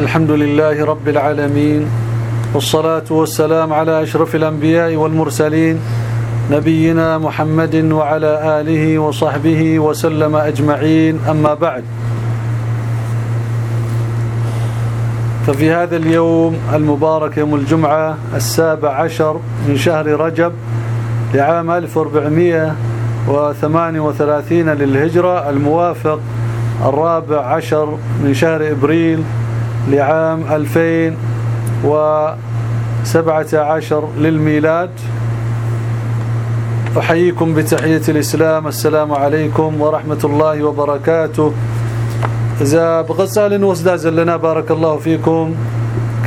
الحمد لله رب العالمين والصلاة والسلام على أشرف الأنبياء والمرسلين نبينا محمد وعلى آله وصحبه وسلم أجمعين أما بعد. ففي هذا اليوم المبارك يوم الجمعة السابع عشر من شهر رجب لعام 1438 للهجرة الموافق الرابع عشر من شهر إبريل لعام 2017 للميلاد. أحييكم بتحية الإسلام. السلام عليكم ورحمة الله وبركاته. إذا بغسال وسداز لنا بارك الله فيكم.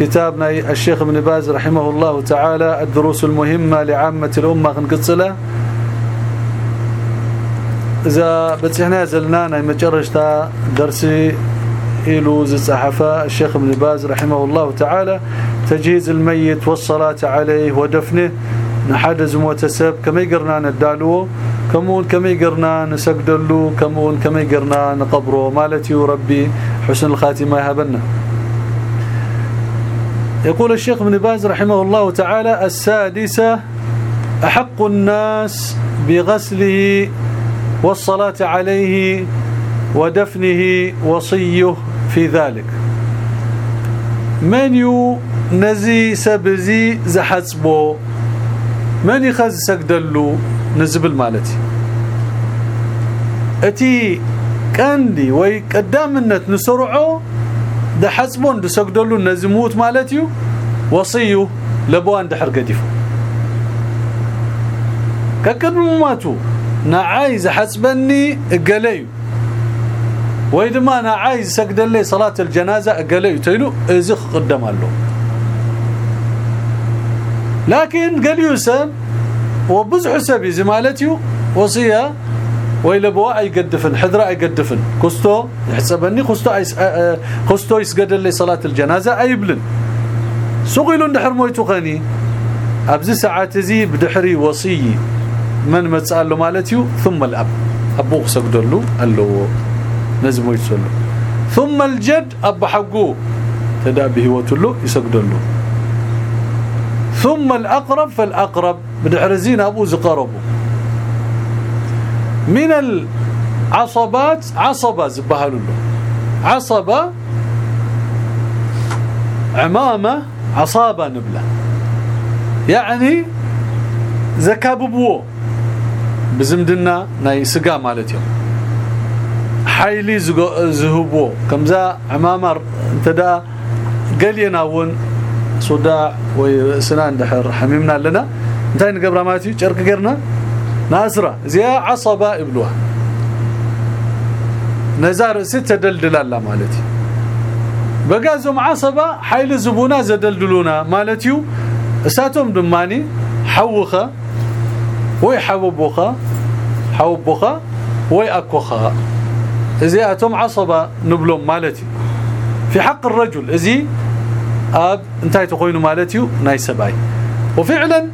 كتابنا الشيخ ابن باز رحمه الله تعالى الدروس المهمة لعامة الأمة نقصله إذا بتحنا زلنا مجرشتا درسي إلو زصحفة الشيخ ابن باز رحمه الله تعالى تجهيز الميت والصلاة عليه ودفنه نحدز متسب كما يقرنا ندالو كمون كما يقرنا نسجدلو كمون كما يقرنا نقبره مالتي وربي حسن الخاتمة يهبنا يقول الشيخ ابن باز رحمه الله تعالى السادسة أحق الناس بغسله والصلاة عليه ودفنه وصيه في ذلك. من يو نزي سبزي زحصبو من يخذ سجدلو نزبل مالتي. أتي كاندي وي قدامنت نسرعو ده حسبون ده سجدلو نزموت مالتي وصيه لبوان دحر قديفو. كقدم ماتو. نعايز حسبني قليو. ويدما أنا عايز سجد لي صلاه الجنازه قالوا تيلو ازخ قدام له لكن قال يوسف وبزح سبي زمالتي وصيه ويل بوا يقدفن حضره يقدفن كستو يحسبني كستو كستو يسجد لي صلاه الجنازه ايبلن سقيلو اندحر مويتو خاني ابز ساعات زي بدحري وصي من متسالو مالتيو ثم الاب ابوه سجدلو قال له نزمو يتسلو. ثم الجد اب حقو. تدا بهوتلو يسجدلو ثم الأقرب فالأقرب بدحرزين أبو زقربو من العصبات عصبة زبهلوا له عصبة عمامة عصابة نبلة. يعني زكاببو بزمدنا ناي سقا مالتهم حيلي زهبو كمزا عمامر انتدا قال ون صداع وسنان دحر حميمنا لنا. انتي نقبر ماتي چرق غيرنا ناسرة. زي عصبة ابلوها. نزار ست دلدلالا مالتي. بقازم عصبة حيل زبونا زدلدلونا مالتيو. اساتهم دماني حوخة. ويحوبوخه حوبوخة. ويأكوخه أتم عصبة نبلوم مالتي. في حق الرجل ازي آب انتي تخوينو مالتيو ناي سباي. وفعلا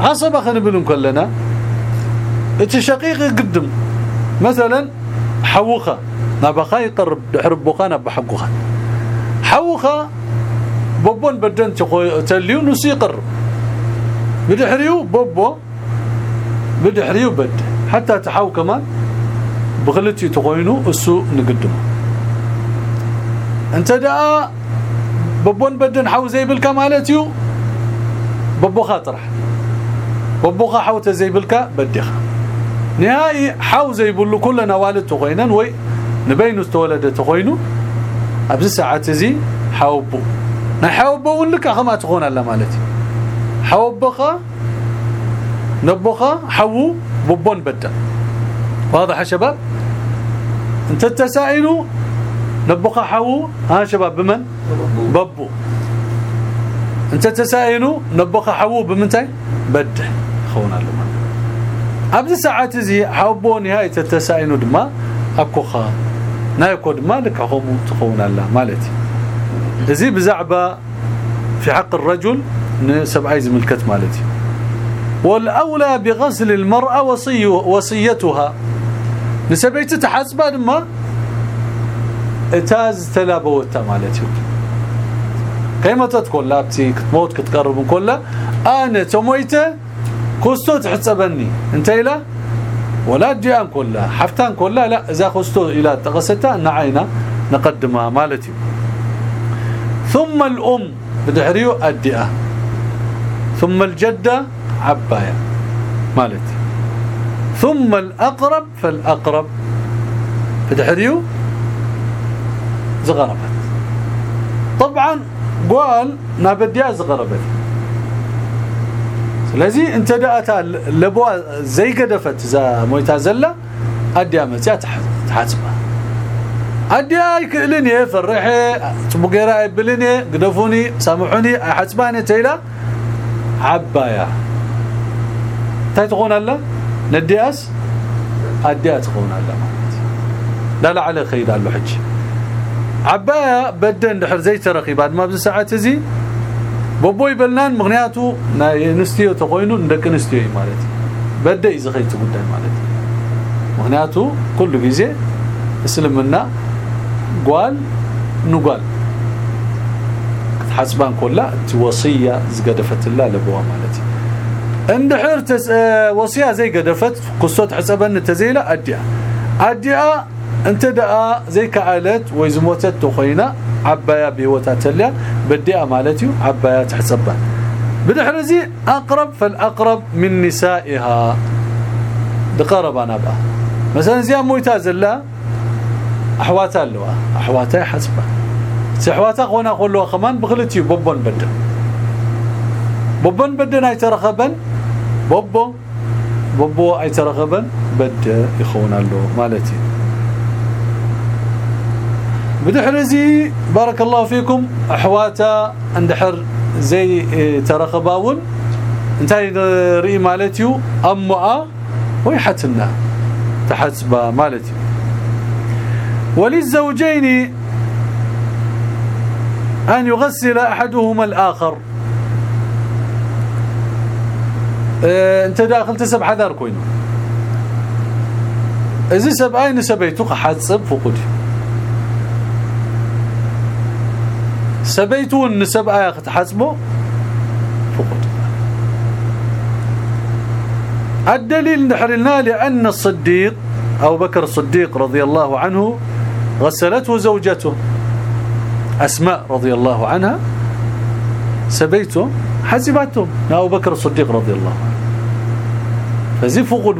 عصبة خنبلون كلنا. إتش شقيق قدم. مثلا حوخة نبخا يقرب حرب بخانا بحقوخه حوخة بوبون بدن تليو نسي يقرب. بدحريو بوبو بدحريو بد. حتى تحاو كمان بغلتي تقوينو اسو نقدم انت دا ببون بدن حو زي بالك مالتيو ببو خاطرح ببو حوت زي بالك بدخ نهائي حو زي بلو كلنا والد تقوينن وي نبين استولد تقوينو ابز ساعات زي حوبو نحوبو لك كما تكون الله مالتي حوبخه نبخه حو ببون بدن واضح يا شباب انت تسائلوا نبقى حو؟ ها شباب بمن؟ ببو. انت تسائلوا؟ نبقى حو بمنتي بد خونا لما ابز ساعات زي حبو نهايه التسائل دما اكوخا نايكو دما لك هم تخون الله مالتي زي بزعبه في حق الرجل سبعي ملكت مالتي والاولى بغسل المراه وصي وصيتها نسبيت تحسب دما اتاز تلابوتا مالتي كيمتت كلها بتي كتموت كتقرب كلها أنا تمويته كوستو تحسبني انت لا ولا ديان كلها حفتان كلها لا اذا خستو إلى تغستا نعينا نقدمها مالتي ثم الأم بدحريو الدئه ثم الجده عبايه مالتي ثم الأقرب فالأقرب. فتحريو؟ زغربت. طبعا قال ما بديا زغربت. لذي انت دأت لبوا زي قدفت زا مويتا زلا اديا متى تحاسبها. اديا يكلني فرحي تبغيرا يبلني قدفوني سامحوني حاسباني تيلا. عبايا. تايتقون الله؟ ندياس اديا تقول الله لا لا على خير له حج. عبايا بدن دحر زي ترقي بعد ما بساعه زي بوبو يبلنان مغنياتو نستيو تقوينو ندك نستيو مالتي. بدأ اذا خيت قدام مالتي. مغنياتو كل غيزه اسلمنا قال. نقال حسبان كلها توصية زقدفت الله لبوا مالتي. عند حرت وصية زي قدفت قصه حسبن تزيله أديا. أديا انت دقا زي كعلت ويزموتت تخينا عبايا بيوتاتليا بدي مالتي عبايا تحسبها بدحرزي أقرب فالأقرب من نسائها. دقرب أنا بقى مثلا زي مويتا زلا احواتها لوا احواتها حسبها سحواتها قونا قولوا كمان بغلتي بدن. بوبون بدن اي بوبو بوبو اي ترخبن بد يخونا له مالتي. بدحرزي بارك الله فيكم. أحواتا اندحر زي ترخباون. انتي ري مالتيو. امعا ويحتنا تحسب مالتي وللزوجين أن يغسل أحدهما الآخر. أه أنت داخل تسب حذر كوينو. إذا سبعي نسبيتو حاسب فقدي سبيتو النسب آية تحسبه فقط الدليل نحرلنا لأن الصديق أو بكر الصديق رضي الله عنه غسلته زوجته. أسماء رضي الله عنها. سبيته حسبته أبو بكر الصديق رضي الله عنه. فزي فقد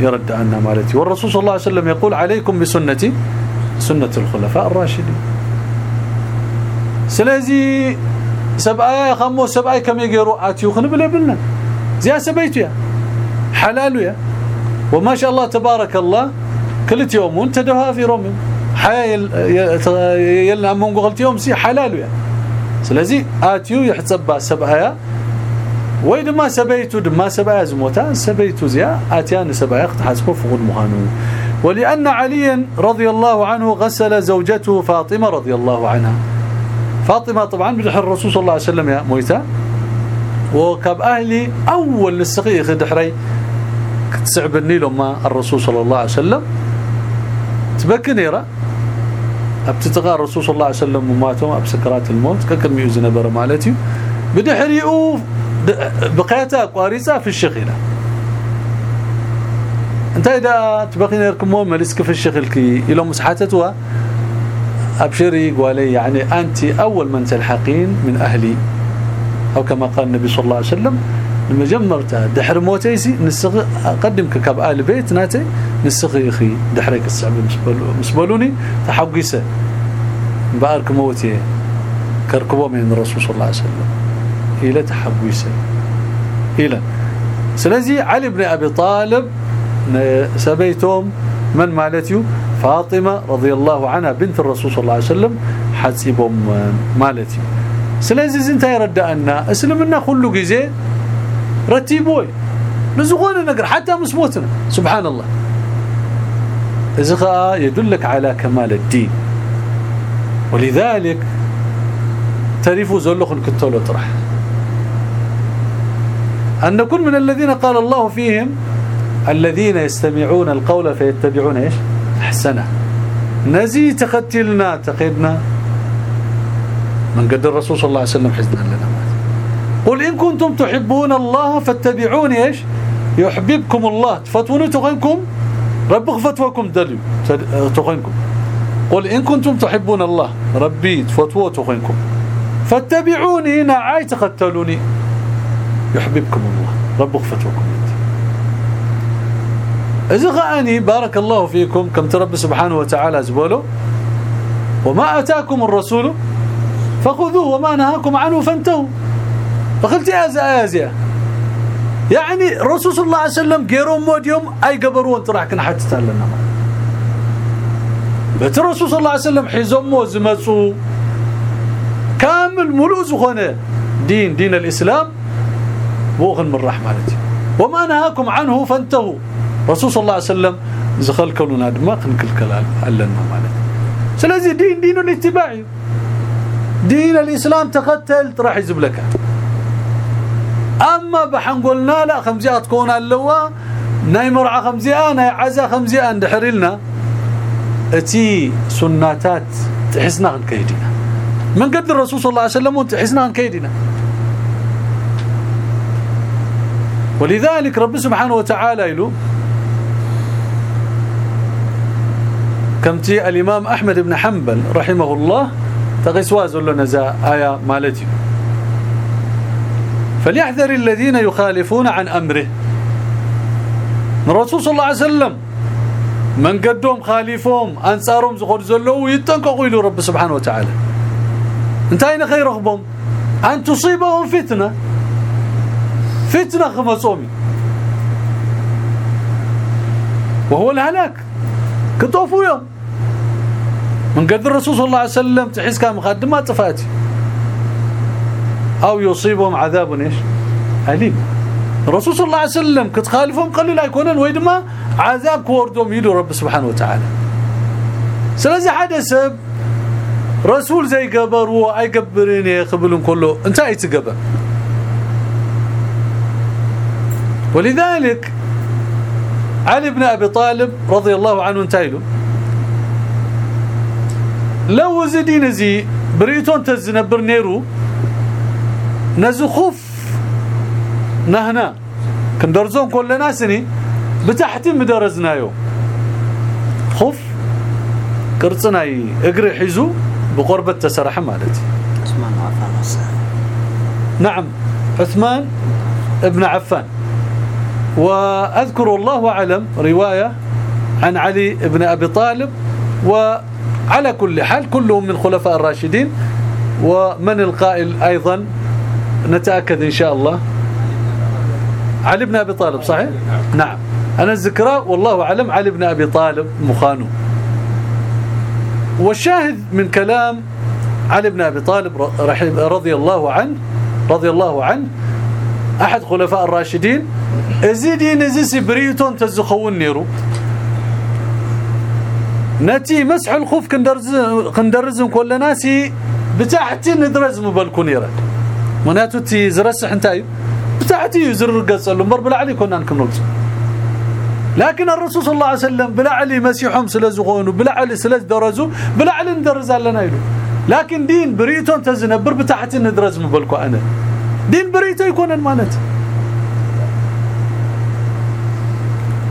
يرد أن مالتي. والرسول صلى الله عليه وسلم يقول عليكم بسنتي سنة الخلفاء الراشدين. سلازي سبعة خمو سبعة كم يقروا آتيو خنبل بلنا. زي سبيتو يا. حلال يا. وما شاء الله تبارك الله كلت يوم تدها في روم. حيل يلنا من قلت يوم سي حلال يا. سلازي آتيو يحسب سبعة وين ما سبيتو ما سبعه زموتا سبيتو زيا اتيان سبعه حسبوا فوق المهانو ولأن عليا رضي الله عنه غسل زوجته فاطمة رضي الله عنها فاطمة طبعا بدحر الرسول صلى الله عليه وسلم يا مويتا وكاب أهلي أول نسقي خدحري كتسعب النيل ما الرسول صلى الله عليه وسلم تبكنيرا ابتتغى الرسول صلى الله عليه وسلم وماتوا بسكرات الموت ككل ميوز نبر مالتي بدحريو بقيتها قاريسة في الشغلة أنت إذا تبقين لكم ملسك في الشغل كي إلى مسحاتتها أبشري قولي يعني أنت أول من تلحقين من أهلي. أو كما قال النبي صلى الله عليه وسلم لما جمرتها دحر موتيسي نسخ أقدمك كاب آل بيت ناتي نسخ أخي دحرك الصعب مسبلوني تحقيسة. بأرك موتي كركبوا من الرسول صلى الله عليه وسلم. إلى تحقيسه إلى. سلازي علي بن أبي طالب سبيتهم من مالتيو؟ فاطمة رضي الله عنها بنت الرسول صلى الله عليه وسلم حسبهم مالتي سلازي زنت يرد أن أسلمنا كل غزي رتيبوي نزغون نقر حتى مسموتنا. سبحان الله إذا يدلك على كمال الدين. ولذلك تعرفوا زلخ كتولو طرح. أن نكون من الذين قال الله فيهم الذين يستمعون القول فيتبعون إيش؟ أحسنه. نزي تقتلنا تقيدنا. من قد الرسول صلى الله عليه وسلم حزنا لنا قل إن كنتم تحبون الله فاتبعوني إيش؟ يحببكم الله. تفتوني تغنكم رب فتوكم دليل. تغنكم قل إن كنتم تحبون الله ربي تفتوى تغنكم فاتبعوني نعاي تقتلوني يحببكم الله. رب فتوكم إذا غاني بارك الله فيكم. كم ترب سبحانه وتعالى زبوله وما أتاكم الرسول فخذوه وما نهاكم عنه فانتهوا. فقلت يا زازيا يعني صلى الله عليه وسلم غيرهم موديوم اي قبرون راح كنا حتى لنا بس الرسول صلى الله عليه وسلم حزموا زمصوا كامل ملوز زخونه دين دين الإسلام. بوغن من رحمته وما نهاكم عنه فانتهوا. رسول صلى الله عليه وسلم زخلكلنا دما كنكل كلام علنا مالك. سلازي دين دين الاتباع. دين الإسلام تقتل راح يزب لك. أما بحنقولنا لا خمزيه تكون اللوا ناي مرعى خمزيه ناي عزا خمزيه اندحر لنا أتي سناتات تحسنا كيدنا من قد الرسول صلى الله عليه وسلم تحسنا كيدنا ولذلك رب سبحانه وتعالى يلو كمتي الإمام أحمد بن حنبل رحمه الله تغسواز لنا زا آية مالتي فليحذر الذين يخالفون عن أمره. الرسول صلى الله عليه وسلم من قدهم خالفهم أنصارهم زخور زلوا يتنققوا إلى رب سبحانه وتعالى. انتهينا خير رغبهم أن تصيبهم فتنة. فتنة خمسومي وهو الهلاك. كطوفوا يوم. من قدر الرسول صلى الله عليه وسلم تحس كان مقدمات طفاتي أو يصيبهم عذاب إيش؟ أليم. الرسول صلى الله عليه وسلم كتخالفهم قليل يكونن ويدما عذاب كوردهم يدو رب سبحانه وتعالى. سلازي حدث رسول زي قبر وأي قبرين يقبلون كله. انت أي تقبر؟ ولذلك علي بن أبي طالب رضي الله عنه انتايله لو زدين زي بريتون تزنبر نيرو نزخوف نهنا. كندرزون كلنا سني بتحت مدرزنايو. خف قرصناي اقري حيزو بقربة تسرح مالتي. عثمان عفان نعم. عثمان ابن عفان. وأذكر الله أعلم رواية عن علي بن أبي طالب وعلى كل حال كلهم من خلفاء الراشدين ومن القائل أيضا نتأكد إن شاء الله. علي بن أبي طالب صحيح؟ نعم. أنا الذكرى والله أعلم علي بن أبي طالب مخانو والشاهد من كلام علي بن أبي طالب رضي الله عنه رضي الله عنه أحد خلفاء الراشدين؟ ازيدي نزيسي بريتون تزخون نيرو. نتي مسح الخوف كندرز كندرزم كل ناسي بتاعتي ندرز مبلكون مناتو تي زرسح انتاي بتاعتي يزر قصلو مر بلعلي كنا نكملت لكن الرسول صلى الله عليه وسلم بلعلي مسيحهم سلازغونو بلعلي سلاز درزو بلعلي ندرز لنا يلو لكن دين بريتون تزنبر بتاعتي ندرز مبلكو أنا دين بريتو يكون المانت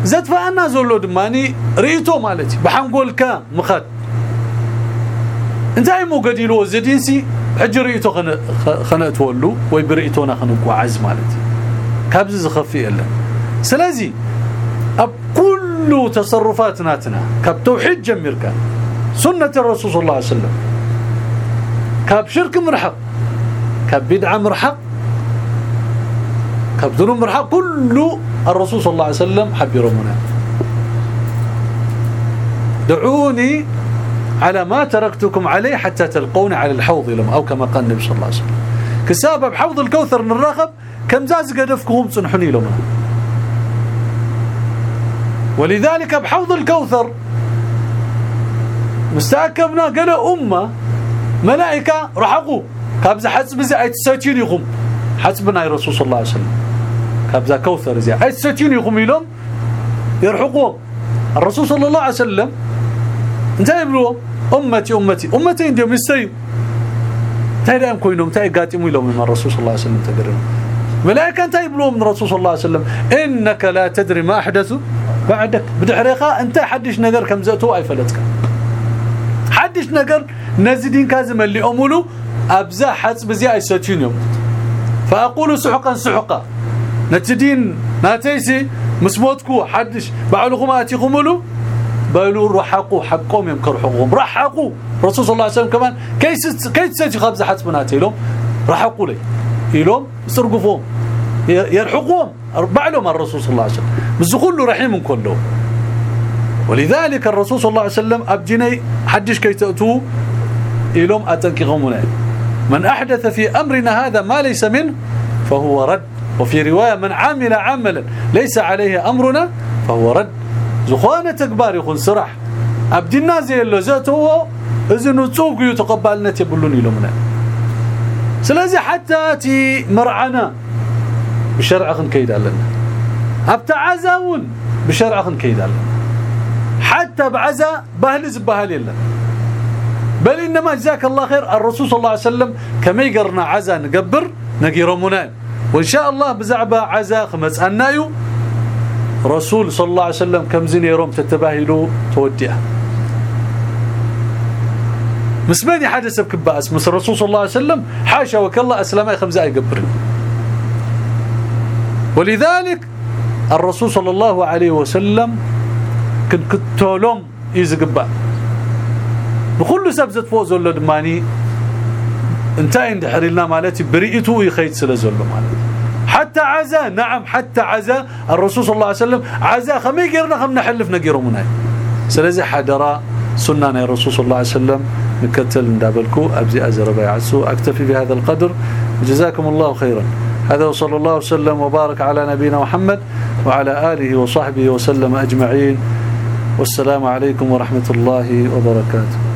زت فانا زولو دماني ريتو مالتي بحنقولك مخد انت مو قديلو زدينسي حجريته خن خن تولو وي بريتونا خنقعز مالتي كابز زخفي الا سلازي اب كل تصرفاتنا كاب توحيد جميرك سنه الرسول صلى الله عليه وسلم كاب شرك مرحق كاب بدعه مرحق كاب ذنوب مرحق كل الرسول صلى الله عليه وسلم حب يرمنا دعوني على ما تركتكم عليه حتى تلقوني على الحوض لما أو كما قال النبي صلى الله عليه وسلم. كسابة بحوض الكوثر من الرغب كم زاز قدفكم صنحني لهم. ولذلك بحوض الكوثر مستأكبنا قال أمة ملائكة رحقوا كابزا حسب زي أي تساتين يقوم. حسبنا رسول صلى الله عليه وسلم. كابزا كوثر زي اي تساتين يقوم لهم يرحقوا الرسول صلى الله عليه وسلم انت يبلوهم أمتي أمتي أمتي عندهم يستيو تايدام كوينهم تاي قاتموا لهم من الرسول صلى الله عليه وسلم تقرروا ملائكة انت يبلوا من الرسول صلى الله عليه وسلم. إنك لا تدري ما احدث بعدك. بدحريقه أنت حدش نجر كم زاتو أي فلتك. حدش نجر نزيدين كازم اللي أمولو ابزا حص بزي أي ساتين يوم. فأقول سحقا سحقا. نتدين ناتيسي مسموتكو حدش. بعلكم اتيكم له بلو رحقوا حقهم يمكر حقهم رحقوا رسول الله صلى الله عليه وسلم كمان كيس كيس سجي خبز حسبنات لهم. رحقوا لي. يلوم يسرقفهم يرحقهم بعلهم الرسول صلى الله عليه وسلم. بس كله رحيم كله. ولذلك الرسول صلى الله عليه وسلم ابجني حدش كي تاتوا يلوم اتنكغمنا من أحدث في أمرنا هذا ما ليس منه فهو رد. وفي رواية من عمل عملا ليس عليه أمرنا فهو رد. زخانة تكبار يكون سرح. ابدنا زي اللي ذاته إذن تصوق يتقبلنا يبلون يلومنا سلازي حتى تي مرعنا بشرع خن كيد لنا. ابتا عزاون بشرع خن كيد لنا. حتى بعزا بهل زبهل لنا بل إنما جزاك الله خير. الرسول صلى الله عليه وسلم كما يقرنا عزا نقبر نقيرمنا وإن شاء الله بزعبة عزا خمس. انايو رسول صلى الله عليه وسلم كم زين يروم تتباهلوا تودية. مسماني حدث بكباس مس الرسول صلى الله عليه وسلم حاشا وكالله أسلم خمسه يقبر ولذلك الرسول صلى الله عليه وسلم كن كتولم يزقبا بكل سبزت فوق زول دماني انتهى اندحر لنا مالتي بريئته يخيت سلازول مالتي. حتى عزا نعم حتى عزا الرسول صلى الله عليه وسلم عزا خمي غيرنا خم نحلف نغيرو مناي سلازي حدرا سنة الرسول صلى الله عليه وسلم نكتل ندابلكو أبزي ازربا يعسو أكتفي بهذا القدر. جزاكم الله خيرا. هذا وصلى الله وسلم وبارك على نبينا محمد وعلى آله وصحبه وسلم أجمعين. والسلام عليكم ورحمة الله وبركاته.